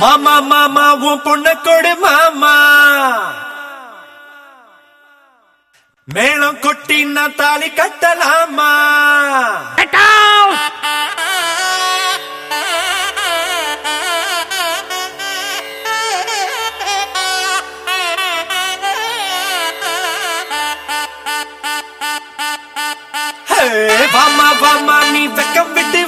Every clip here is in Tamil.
மாமா மாமா உன் பொண்ண கொடு மாமா. மேளம் கொட்டி நான் தாலி கட்டலாமா? வாமா வாமா நீ வெக்கம் விட்டு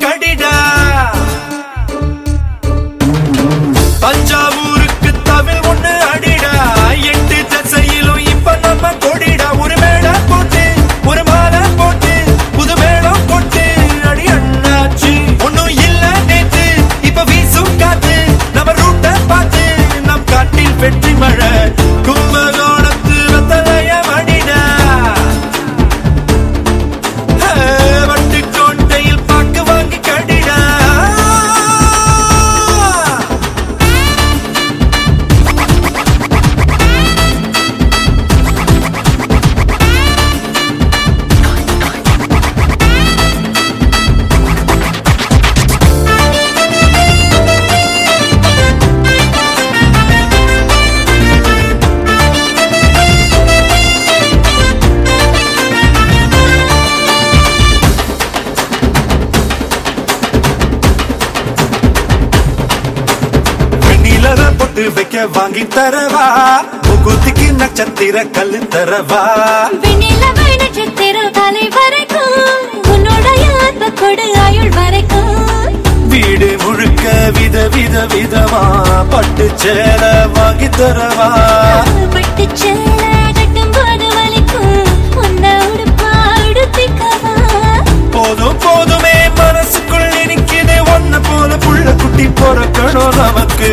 கடிடா பொட்டு வைக்க வாங்கி தரவா? முகுத்திக்கு நட்சத்திர கல்லு தரவா? வெண்ணிலவை நட்சத்திரம் தலை வரைக்கும் உன்னுடைய அன்பு கொடு ஆயுள் வரைக்கும். வீடு முழுக்க வித வித விதமா? பட்டு சேல வாங்கி தரவா? பட்டு சேல கட்டும் போது வலிக்கும் உன்னை உடுப்பா உடுத்திக்கவா? போதும் போதுமே மனசுக்குள் நினைக்குது ஒன்ன போல புள்ள குட்டி பொறக்கணும் நமக்கு.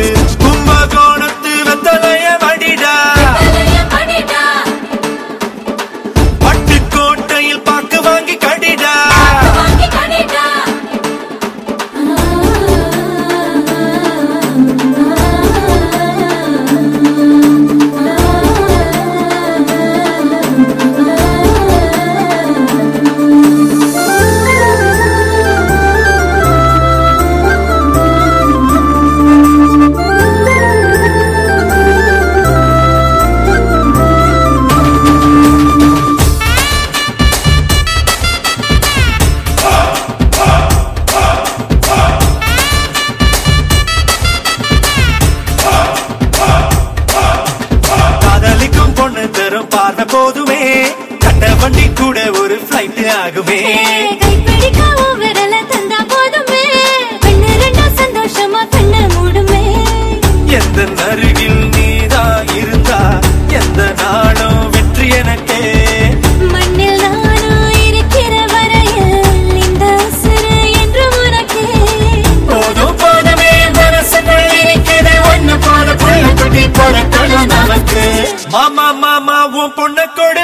நோண்டி கூட ஒரு ஃபிளைட் ஆகுமே. எந்த அருகில் நீதா இருந்தா எந்த நாளும் வெற்றி எனக்கே. மண்ணில் நானும் இருக்கிற வரையில் இந்த சிறு என்று உனக்கே. போதும் போதமே மனசுக்குள் இருக்கிற ஒன்னு போல புள்ள குட்டி போல நமக்கு. மாமா மாமா உன் பொண்ணு கொடு.